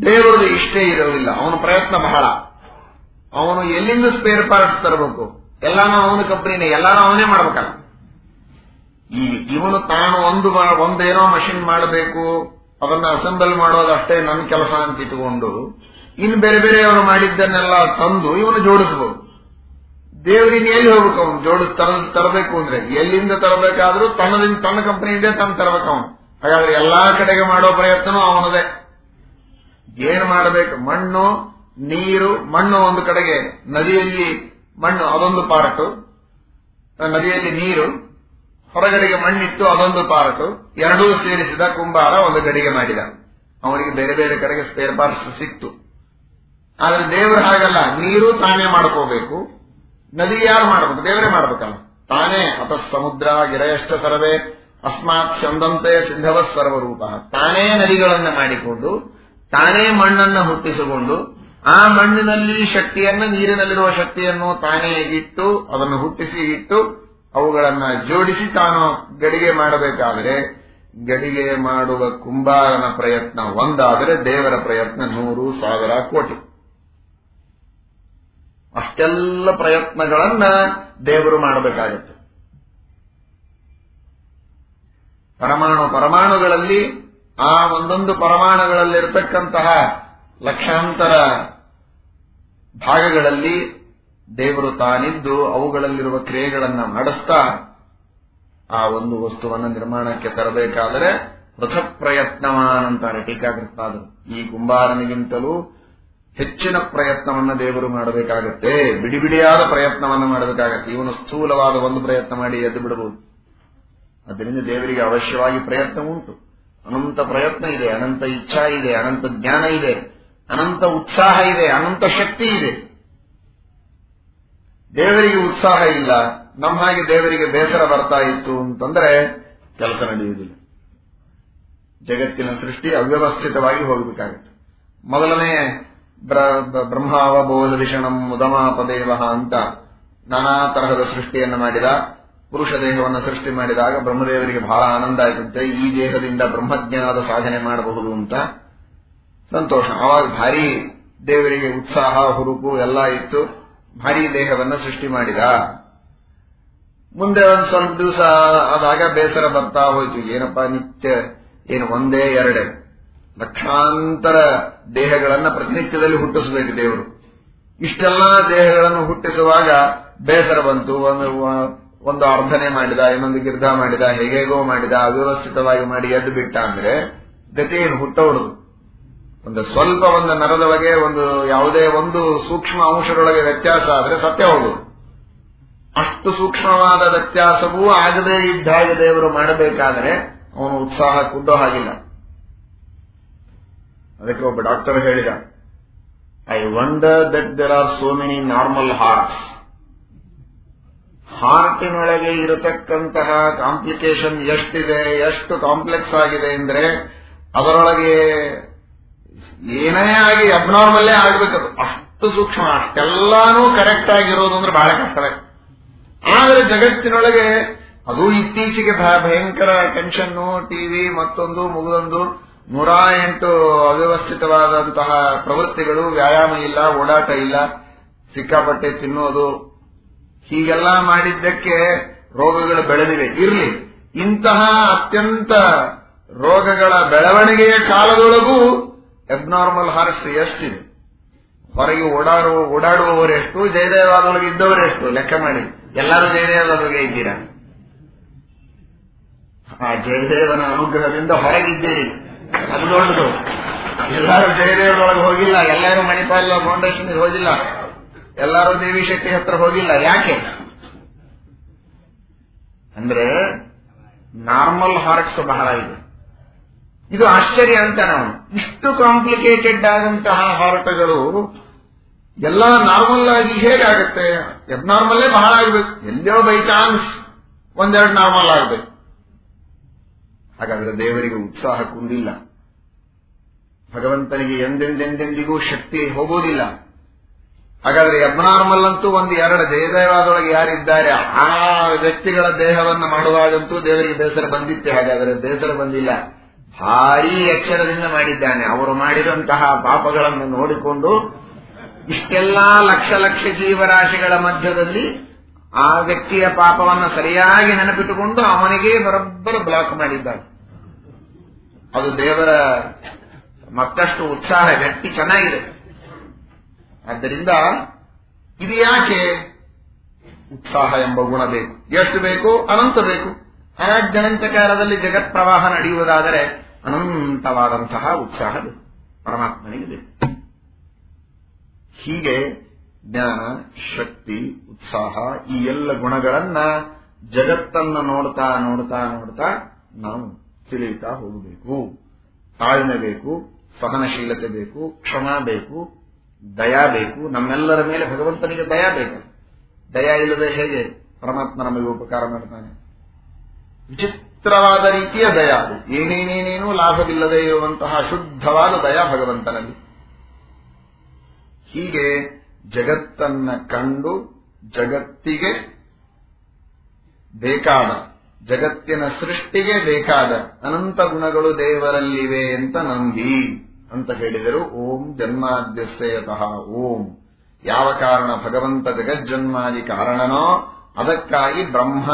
ದೇವರದು ಇಷ್ಟೇ ಇರೋದಿಲ್ಲ. ಅವನ ಪ್ರಯತ್ನ ಬಹಳ. ಅವನು ಎಲ್ಲಿಂದ ಸ್ಪೇರ್ ಪಾರ್ಟ್ಸ್ ತರಬೇಕು? ಎಲ್ಲಾನು ಅವನ ಕಂಪ್ನಿನೇ, ಎಲ್ಲಾನು ಅವನೇ ಮಾಡ್ಬೇಕಲ್ಲ. ಈ ಇವನು ತಾನು ಒಂದು ಒಂದೇನೋ ಮಷಿನ್ ಮಾಡಬೇಕು, ಅದನ್ನ ಅಸೆಂಬಲ್ ಮಾಡೋದಷ್ಟೇ ನನ್ನ ಕೆಲಸ ಅಂತ ಇಟ್ಕೊಂಡು ಇನ್ನು ಬೇರೆ ಬೇರೆ ಬೇರೆಯವರು ಮಾಡಿದ್ದನ್ನೆಲ್ಲ ತಂದು ಇವನು ಜೋಡಿಸಬಹುದು ದೇವರಿಗೆ ಎಲ್ಲಿ ಹೋಗ್ಬೇಕು ಅವನು? ತರ, ತರಬೇಕು ಅಂದ್ರೆ ಎಲ್ಲಿಂದ ತರಬೇಕಾದ್ರೂ ತನ್ನದಿಂದ, ತನ್ನ ಕಂಪನಿಯಿಂದ ತಂದು ತರಬೇಕು ಅವನು. ಹಾಗಾದ್ರೆ ಎಲ್ಲಾ ಕಡೆಗೆ ಮಾಡೋ ಪ್ರಯತ್ನನೂ ಅವನದೇ. ಏನ್ ಮಾಡಬೇಕು? ಮಣ್ಣು, ನೀರು, ಮಣ್ಣು ಒಂದು ಕಡೆಗೆ, ನದಿಯಲ್ಲಿ ಮಣ್ಣು, ಅದೊಂದು ಪಾರ್ಟ್. ನದಿಯಲ್ಲಿ ನೀರು. ಹೊರಗಡೆಗೆ ಮಣ್ಣಿತ್ತು, ಅದೊಂದು ಪಾರ್ಟ್. ಎರಡೂ ಸೇರಿಸಿದ ಕುಂಬಾರ ಒಂದು ಗಡಿಗೆ ಮಾಡಿದ. ಅವನಿಗೆ ಬೇರೆ ಬೇರೆ ಕಡೆಗೆ ಸ್ಪೇರ್ ಪಾರ್ಟ್ಸ್ ಸಿಕ್ತು. ಆದ್ರೆ ದೇವರು ಹಾಗಲ್ಲ. ನೀರು ತಾನೇ ಮಾಡ್ಕೋಬೇಕು. ನದಿ ಯಾರು ಮಾಡಬೇಕು? ದೇವರೇ ಮಾಡ್ಬೇಕಲ್ಲ. ತಾನೇ ಅತ ಸಮುದ್ರ ಗಿರಯಷ್ಟ ಸರ್ವೇ, ಅಸ್ಮಾತ್ ಚಂದಂತೆ ಸಿದ್ಧವ ಸರ್ವರೂಪ ತಾನೇ ನದಿಗಳನ್ನು ಮಾಡಿಕೊಂಡು ತಾನೇ ಮಣ್ಣನ್ನ ಹುಟ್ಟಿಸಿಕೊಂಡು ಆ ಮಣ್ಣಿನಲ್ಲಿ ಶಕ್ತಿಯನ್ನ, ನೀರಿನಲ್ಲಿರುವ ಶಕ್ತಿಯನ್ನು ತಾನೇ ಇಟ್ಟು, ಅದನ್ನು ಹುಟ್ಟಿಸಿ ಇಟ್ಟು, ಅವುಗಳನ್ನ ಜೋಡಿಸಿ ತಾನು ಗಡಿಗೆ ಮಾಡಬೇಕಾದರೆ, ಗಡಿಗೆ ಮಾಡುವ ಕುಂಬಾರನ ಪ್ರಯತ್ನ ಒಂದಾದರೆ ದೇವರ ಪ್ರಯತ್ನ ನೂರು ಸಾವಿರ ಕೋಟಿ. ಅಷ್ಟೆಲ್ಲ ಪ್ರಯತ್ನಗಳನ್ನ ದೇವರು ಮಾಡಬೇಕಾಗುತ್ತೆ. ಪರಮಾಣು ಪರಮಾಣುಗಳಲ್ಲಿ ಆ ಒಂದೊಂದು ಪರಮಾಣುಗಳಲ್ಲಿರ್ತಕ್ಕಂತಹ ಲಕ್ಷಾಂತರ ಭಾಗಗಳಲ್ಲಿ ದೇವರು ತಾನಿದ್ದು ಅವುಗಳಲ್ಲಿರುವ ಕ್ರಿಯೆಗಳನ್ನು ನಡೆಸ್ತಾ ಆ ಒಂದು ವಸ್ತುವನ್ನು ನಿರ್ಮಾಣಕ್ಕೆ ತರಬೇಕಾದರೆ ಪೃಥ ಪ್ರಯತ್ನವಾನ್ ಅಂತಾರೆ ಟೀಕಾಕೃತ್ತಾದರು ಈ ಕುಂಬಾರನಿಗಿಂತಲೂ ಹೆಚ್ಚಿನ ಪ್ರಯತ್ನವನ್ನ ದೇವರು ಮಾಡಬೇಕಾಗತ್ತೆ. ಬಿಡಿ ಬಿಡಿಯಾದ ಪ್ರಯತ್ನವನ್ನ ಮಾಡಬೇಕಾಗತ್ತೆ. ಇವನು ಸ್ಥೂಲವಾದ ಒಂದು ಪ್ರಯತ್ನ ಮಾಡಿ ಎದ್ದು ಬಿಡಬಹುದು ಅದರಿಂದ ದೇವರಿಗೆ ಅವಶ್ಯವಾಗಿ ಪ್ರಯತ್ನ ಉಂಟು. ಅನಂತ ಪ್ರಯತ್ನ ಇದೆ, ಅನಂತ ಇಚ್ಛಾ ಇದೆ, ಅನಂತ ಜ್ಞಾನ ಇದೆ, ಅನಂತ ಉತ್ಸಾಹ ಇದೆ, ಅನಂತ ಶಕ್ತಿ ಇದೆ. ದೇವರಿಗೆ ಉತ್ಸಾಹ ಇಲ್ಲ ನಮ್ಮ ಹಾಗೆ ದೇವರಿಗೆ ಬೇಸರ ಬರ್ತಾ ಇತ್ತು ಅಂತಂದ್ರೆ ಕೆಲಸ ನಡೆಯುವುದಿಲ್ಲ. ಜಗತ್ತಿನ ಸೃಷ್ಟಿ ಅವ್ಯವಸ್ಥಿತವಾಗಿ ಹೋಗಬೇಕಾಗುತ್ತೆ. ಮೊದಲನೇ ಬ್ರಹ್ಮಾವಬೋಧ ವಿಷಣಂ ಮುದಮಾಪದೇವ ಅಂತ ನಾನಾ ತರಹದ ಸೃಷ್ಟಿಯನ್ನು ಮಾಡಿದ ಪುರುಷ ದೇಹವನ್ನು ಸೃಷ್ಟಿ ಮಾಡಿದಾಗ ಬ್ರಹ್ಮದೇವರಿಗೆ ಬಹಳ ಆನಂದ ಆಯಿತಂತೆ ಈ ದೇಹದಿಂದ ಬ್ರಹ್ಮಜ್ಞಾನದ ಸಾಧನೆ ಮಾಡಬಹುದು ಅಂತ ಸಂತೋಷ. ಆವಾಗ ಭಾರಿ ದೇವರಿಗೆ ಉತ್ಸಾಹ, ಹುರುಪು ಎಲ್ಲ ಇತ್ತು. ಭಾರಿ ದೇಹವನ್ನು ಸೃಷ್ಟಿ ಮಾಡಿದ. ಮುಂದೆ ಒಂದು ಸ್ವಲ್ಪ ದಿವಸ ಆದಾಗ ಬೇಸರ ಬರ್ತಾ ಹೋಯ್ತು. ಏನಪ್ಪ ನಿತ್ಯ? ಏನು ಒಂದೇ ಎರಡೆ. ಲಕ್ಷಾಂತರ ದೇಹಗಳನ್ನು ಪ್ರತಿನಿತ್ಯದಲ್ಲಿ ಹುಟ್ಟಿಸಬೇಕು ದೇವರು. ಇಷ್ಟೆಲ್ಲಾ ದೇಹಗಳನ್ನು ಹುಟ್ಟಿಸುವಾಗ ಬೇಸರ ಬಂತು. ಒಂದು ಒಂದು ಅರ್ಧನೆ ಮಾಡಿದ, ಇನ್ನೊಂದು ಗಿರ್ಧ ಮಾಡಿದ ಹೇಗೇಗೋ ಮಾಡಿದ, ಅವ್ಯವಸ್ಥಿತವಾಗಿ ಮಾಡಿ ಎದ್ದು ಬಿಟ್ಟ ಅಂದ್ರೆ, ಗತಿ ಏನು? ಹುಟ್ಟವರದು ಒಂದು ಸ್ವಲ್ಪ ಒಂದು ನರದೊಳಗೆ ಒಂದು ಯಾವುದೇ ಒಂದು ಸೂಕ್ಷ್ಮ ಅಂಶದೊಳಗೆ ವ್ಯತ್ಯಾಸ ಆದ್ರೆ ಸತ್ಯ ಹೋಗುದು ಅಷ್ಟು ಸೂಕ್ಷ್ಮವಾದ ವ್ಯತ್ಯಾಸವೂ ಆಗದೇ ಇದ್ದಾಗ ದೇವರು ಮಾಡಬೇಕಾದರೆ ಅವನು ಉತ್ಸಾಹ ಕುದ್ದೋ ಹಾಗಿಲ್ಲ. ಅದಕ್ಕೆ ಒಬ್ಬ ಡಾಕ್ಟರ್ ಹೇಳಿದ I wonder that there are so many normal hearts ಹಾರ್ಟಿನೊಳಗೆ ಇರತಕ್ಕಂತಹ ಕಾಂಪ್ಲಿಕೇಶನ್ ಎಷ್ಟಿದೆ, ಎಷ್ಟು ಕಾಂಪ್ಲೆಕ್ಸ್ ಆಗಿದೆ ಅಂದ್ರೆ ಅದರೊಳಗೆ ಏನೇ ಆಗಿ ಅಬ್ನಾರ್ಮಲ್ಲೇ ಆಗ್ಬೇಕದು ಅಷ್ಟು ಸೂಕ್ಷ್ಮ, ಅಷ್ಟೆಲ್ಲಾನು ಕರೆಕ್ಟ್ ಆಗಿರೋದು ಅಂದ್ರೆ ಬಹಳ ಕಷ್ಟವೇ ಆದರೆ ಜಗತ್ತಿನೊಳಗೆ ಅದು ಇತ್ತೀಚೆಗೆ ಭಯಂಕರ ಟೆನ್ಷನ್ನು ಟಿವಿ ಮತ್ತೊಂದು, ಮುಗಿದೊಂದು, ನೂರ ಎಂಟು ಅವ್ಯವಸ್ಥಿತವಾದಂತಹ ಪ್ರವೃತ್ತಿಗಳು, ವ್ಯಾಯಾಮ ಇಲ್ಲ, ಓಡಾಟ ಇಲ್ಲ, ಸಿಕ್ಕಾಪಟ್ಟೆ ತಿನ್ನೋದು ಹೀಗೆಲ್ಲ ಮಾಡಿದ್ದಕ್ಕೆ ರೋಗಗಳು ಬೆಳೆದಿವೆ. ಇರಲಿ. ಇಂತಹ ಅತ್ಯಂತ ರೋಗಗಳ ಬೆಳವಣಿಗೆಯ ಕಾಲದೊಳಗೂ ಅಬ್ನಾರ್ಮಲ್ ಹಾರ್ಟ್ಸ್ ಎಷ್ಟಿದೆ? ಹೊರಗೆ ಓಡಾಡುವ ಓಡಾಡುವವರೆಷ್ಟು ಜಯದೇವಾದೊಳಗೆ ಇದ್ದವರೆಷ್ಟು ಲೆಕ್ಕ ಮಾಡಿ. ಎಲ್ಲರೂ ಜಯದೇವದೊಳಗೆ ಇದ್ದೀರಾ? ಆ ಜಯದೇವನ ಅನುಗ್ರಹದಿಂದ ಹೊರಗಿದ್ದೀರಿ. ಅದು ದೊಡ್ಡದು. ಎಲ್ಲರೂ ಜಯದೇವದೊಳಗೆ ಹೋಗಿಲ್ಲ. ಎಲ್ಲರೂ ಮಣಿಪಾಲ ಫೌಂಡೇಶನ್ ಹೋಗಿಲ್ಲ. ಎಲ್ಲರೂ ದೇವಿ ಶಕ್ತಿ ಹತ್ರ ಹೋಗಿಲ್ಲ, ಯಾಕೆ? ಅಂದ್ರೆ ನಾರ್ಮಲ್ ಹಾರ್ಟ್ಸ್ ಬಹಳ ಇದೆ. ಇದು ಆಶ್ಚರ್ಯ ಅಂತ ನಾವು. ಇಷ್ಟು ಕಾಂಪ್ಲಿಕೇಟೆಡ್ ಆದಂತಹ ಹಾರ್ಟ್ಗಳು ಎಲ್ಲ ನಾರ್ಮಲ್ ಆಗಿ ಹೇಗಾಗುತ್ತೆ? ಎಬ್ನಾರ್ಮಲ್ಲೇ ಬಹಳ ಆಗಬೇಕು. ಎಲ್ಲೋ ಬೈ ಚಾನ್ಸ್ ಒಂದೆರಡು ನಾರ್ಮಲ್ ಆಗಬೇಕು. ಹಾಗಾದ್ರೆ ದೇವರಿಗೆ ಉತ್ಸಾಹ ಕುಂದಿಲ್ಲ. ಭಗವಂತನಿಗೆ ಎಂದೆಂದೆಂದೆಂದಿಗೂ ಶಕ್ತಿ ಹೋಗುವುದಿಲ್ಲ ಹಾಗಾದ್ರೆ ಅಬ್ನಾರ್ಮಲ್ ಅಂತೂ ಒಂದು ಎರಡು ಜಯದೇವಾದೊಳಗೆ ಯಾರಿದ್ದಾರೆ, ಆ ವ್ಯಕ್ತಿಗಳ ದೇಹವನ್ನು ಮಾಡುವಾಗಂತೂ ದೇವರಿಗೆ ಬೇಸರ ಬಂದಿತ್ತೆ. ಹಾಗಾದರೆ ಬೇಸರ ಬಂದಿಲ್ಲ. ಭಾರೀ ಎಚ್ಚರದಿಂದ ಮಾಡಿದ್ದಾನೆ. ಅವರು ಮಾಡಿದಂತಹ ಪಾಪಗಳನ್ನು ನೋಡಿಕೊಂಡು ಇಷ್ಟೆಲ್ಲಾ ಲಕ್ಷ ಲಕ್ಷ ಜೀವರಾಶಿಗಳ ಮಧ್ಯದಲ್ಲಿ ಆ ವ್ಯಕ್ತಿಯ ಪಾಪವನ್ನು ಸರಿಯಾಗಿ ನೆನಪಿಟ್ಟುಕೊಂಡು ಅವನಿಗೆ ಬರೋಬ್ಬರ ಬ್ಲಾಕ್ ಮಾಡಿದ್ದಾನೆ. ಅದು ದೇವರ ಮತ್ತಷ್ಟು ಉತ್ಸಾಹ, ಗಟ್ಟಿ ಚೆನ್ನಾಗಿದೆ. ಆದ್ದರಿಂದ ಇದು ಯಾಕೆ ಉತ್ಸಾಹ ಎಂಬ ಗುಣ ಬೇಕು? ಎಷ್ಟು ಬೇಕು? ಅನಂತ ಬೇಕು. ಅನಾದ್ಯನಂತ ಕಾಲದಲ್ಲಿ ಜಗತ್ ಪ್ರವಾಹ ನಡೆಯುವುದಾದರೆ ಅನಂತವಾದಂತಹ ಉತ್ಸಾಹ ಬೇಕು. ಪರಮಾತ್ಮನಿಗೆ ಬೇಕು. ಹೀಗೆ ಜ್ಞಾನ, ಶಕ್ತಿ, ಉತ್ಸಾಹ ಈ ಎಲ್ಲ ಗುಣಗಳನ್ನ ಜಗತ್ತನ್ನ ನೋಡ್ತಾ ನೋಡ್ತಾ ನೋಡ್ತಾ ನಾವು ತಿಳಿಯುತ್ತಾ ಹೋಗಬೇಕು. ತಾಳ್ಮೆ ಬೇಕು, ಸಹನಶೀಲತೆ ಬೇಕು, ಕ್ಷಮ ಬೇಕು ದಯಾ ಬೇಕು, ನಮ್ಮೆಲ್ಲರ ಮೇಲೆ ಭಗವಂತನಿಗೆ ದಯಾ ಬೇಕು. ದಯಾ ಇಲ್ಲದೆ ಹೇಗೆ ಪರಮಾತ್ಮ ನಮಗೆ ಉಪಕಾರ ಮಾಡ್ತಾನೆ? ವಿಚಿತ್ರವಾದ ರೀತಿಯ ದಯಾ. ಅದು ಏನೇನೇನೇನೂ ಲಾಭವಿಲ್ಲದೆ ಇರುವಂತಹ ಶುದ್ಧವಾದ ದಯಾ ಭಗವಂತನಲ್ಲಿ. ಹೀಗೆ ಜಗತ್ತನ್ನ ಕಂಡು ಜಗತ್ತಿಗೆ ಬೇಕಾದ, ಜಗತ್ತಿನ ಸೃಷ್ಟಿಗೆ ಬೇಕಾದ ಅನಂತ ಗುಣಗಳು ದೇವರಲ್ಲಿವೆ ಅಂತ ನಂಬಿ. ಅಂತ ಹೇಳಿದರು, ಓಂ ಜನ್ಮಾದ್ಯಸ್ಯತಃ ಓಂ. ಯಾವ ಕಾರಣ ಭಗವಂತ ಜಗಜ್ಜನ್ಮಾದಿ ಕಾರಣನೋ ಅದಕ್ಕಾಗಿ ಬ್ರಹ್ಮ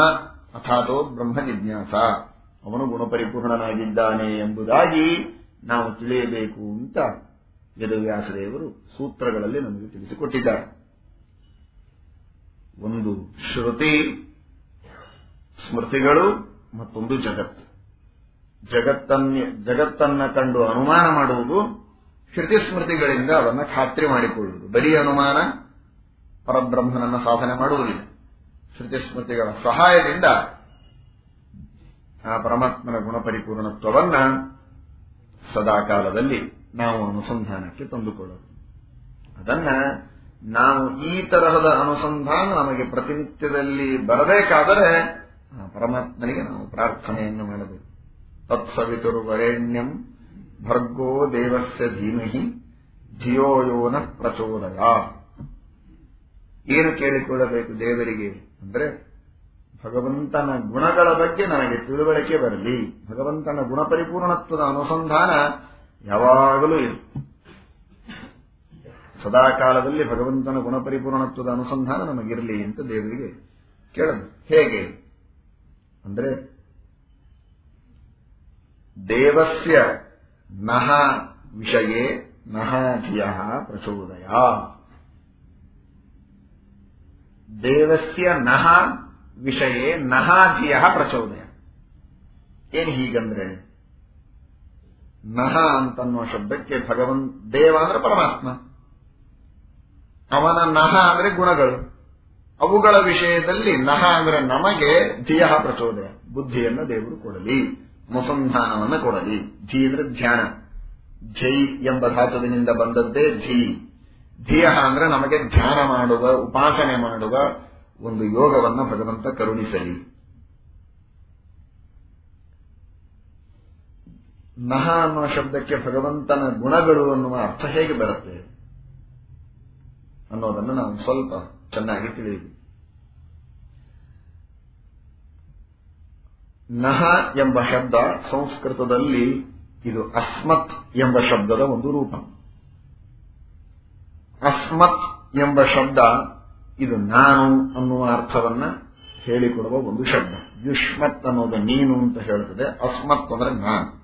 ಅಥಾತೋ ಬ್ರಹ್ಮ ಜಿಜ್ಞಾಸ ಅವನು ಗುಣಪರಿಪೂರ್ಣನಾಗಿದ್ದಾನೆ ಎಂಬುದಾಗಿ ನಾವು ತಿಳಿಯಬೇಕು ಅಂತ ವೇದವ್ಯಾಸದೇವರು ಸೂತ್ರಗಳಲ್ಲಿ ನಮಗೆ ತಿಳಿಸಿಕೊಟ್ಟಿದ್ದಾರೆ. ಒಂದು ಶ್ರುತಿ, ಸ್ಮೃತಿಗಳು, ಮತ್ತೊಂದು ಜಗತ್ತು. ಜಗತ್ತನ್ನ ಜಗತ್ತನ್ನ ಕಂಡು ಅನುಮಾನ ಮಾಡುವುದು ಶ್ರುತಿ ಸ್ಮೃತಿಗಳಿಂದ ಅದನ್ನು ಖಾತ್ರಿ ಮಾಡಿಕೊಳ್ಳುವುದು. ಬರೀ ಅನುಮಾನ, ಪರಬ್ರಹ್ಮನನ್ನ ಸಾಧನೆ ಮಾಡುವುದಿಲ್ಲ. ಶ್ರುತಿ ಸ್ಮೃತಿಗಳ ಸಹಾಯದಿಂದ ಆ ಪರಮಾತ್ಮನ ಗುಣಪರಿಪೂರ್ಣತ್ವವನ್ನ ಸದಾಕಾಲದಲ್ಲಿ ನಾವು ಅನುಸಂಧಾನಕ್ಕೆ ತಂದುಕೊಳ್ಳೋದು. ಅದನ್ನ ನಾವು ಈ ತರಹದ ಅನುಸಂಧಾನ ನಮಗೆ ಪ್ರತಿನಿತ್ಯದಲ್ಲಿ ಬರಬೇಕಾದರೆ ಪರಮಾತ್ಮನಿಗೆ ನಾವು ಪ್ರಾರ್ಥನೆಯನ್ನು ಮಾಡಬೇಕು. ತತ್ಸವಿತುರ್ವರೆಣ್ಯಂ ಭರ್ಗೋ ದೇವಸ್ಯ ಧೀಮಹಿ ಧಿಯೋ ಯೋನ ಪ್ರಚೋದಯ ಏನು ಕೇಳಿಕೊಳ್ಳಬೇಕು ದೇವರಿಗೆ? ಅಂದ್ರೆ ಭಗವಂತನ ಗುಣಗಳ ಬಗ್ಗೆ ನನಗೆ ತಿಳುವಳಿಕೆ ಬರಲಿ. ಭಗವಂತನ ಗುಣಪರಿಪೂರ್ಣತ್ವದ ಅನುಸಂಧಾನ ಯಾವಾಗಲೂ ಇದೆ. ಸದಾಕಾಲದಲ್ಲಿ ಭಗವಂತನ ಗುಣಪರಿಪೂರ್ಣತ್ವದ ಅನುಸಂಧಾನ ನಮಗಿರಲಿ ಅಂತ ದೇವರಿಗೆ ಕೇಳದು ಹೇಗೆ? ಅಂದ್ರೆ ದೇವಸ್ಯ ನಹ ವಿಷಯೇ ನಹ ಧಿಯ ಪ್ರಚೋದಯ. ದೇವಸ್ಯ ನಹ ವಿಷಯೇ ನಹ ಧಿಯ ಪ್ರಚೋದಯ. ಏನು ಹೀಗಂದ್ರೆ? ನಹ ಅಂತನ್ನುವ ಶಬ್ದಕ್ಕೆ ಭಗವನ್ ದೇವ ಅಂದ್ರೆ ಪರಮಾತ್ಮ. ಅವನ ನಹ ಅಂದ್ರೆ ಗುಣಗಳು. ಅವುಗಳ ವಿಷಯದಲ್ಲಿ ನಹ ಅಂದ್ರೆ ನಮಗೆ ಧಿಯ ಪ್ರಚೋದಯ. ಬುದ್ಧಿಯನ್ನು ದೇವರು ಕೊಡಲಿ. ಅನುಸಂಧಾನವನ್ನು ಕೊಡಲಿ. ಧಿ ಅಂದ್ರೆ ಧ್ಯಾನ. ಜೈ ಎಂಬ ಧಾತುವಿನಿಂದ ಬಂದದ್ದೇ ಧಿ. ಧಿಯ ಅಂದ್ರೆ ನಮಗೆ ಧ್ಯಾನ ಮಾಡುವ, ಉಪಾಸನೆ ಮಾಡುವ ಒಂದು ಯೋಗವನ್ನು ಭಗವಂತ ಕರುಣಿಸಲಿ. ನಹ ಅನ್ನುವ ಶಬ್ದಕ್ಕೆ ಭಗವಂತನ ಗುಣಗಳು ಅನ್ನುವ ಅರ್ಥ ಹೇಗೆ ಬರುತ್ತೆ? ಅನ್ನೋದನ್ನು ನಾವು ಸ್ವಲ್ಪ ಚೆನ್ನಾಗಿ ತಿಳಿಯಬೇಕು. ನಹ ಎಂಬ ಶಬ್ದ ಸಂಸ್ಕೃತದಲ್ಲಿ ಇದು ಅಸ್ಮತ್ ಎಂಬ ಶಬ್ದದ ಒಂದು ರೂಪ. ಅಸ್ಮತ್ ಎಂಬ ಶಬ್ದ ಇದು ನಾನು ಅನ್ನುವ ಅರ್ಥವನ್ನ ಹೇಳಿಕೊಡುವ ಒಂದು ಶಬ್ದ. ಯುಷ್ಮತ್ ಅನ್ನೋದು ನೀನು ಅಂತ ಹೇಳುತ್ತದೆ ಅಸ್ಮತ್ ಅಂದ್ರೆ ನಾನು.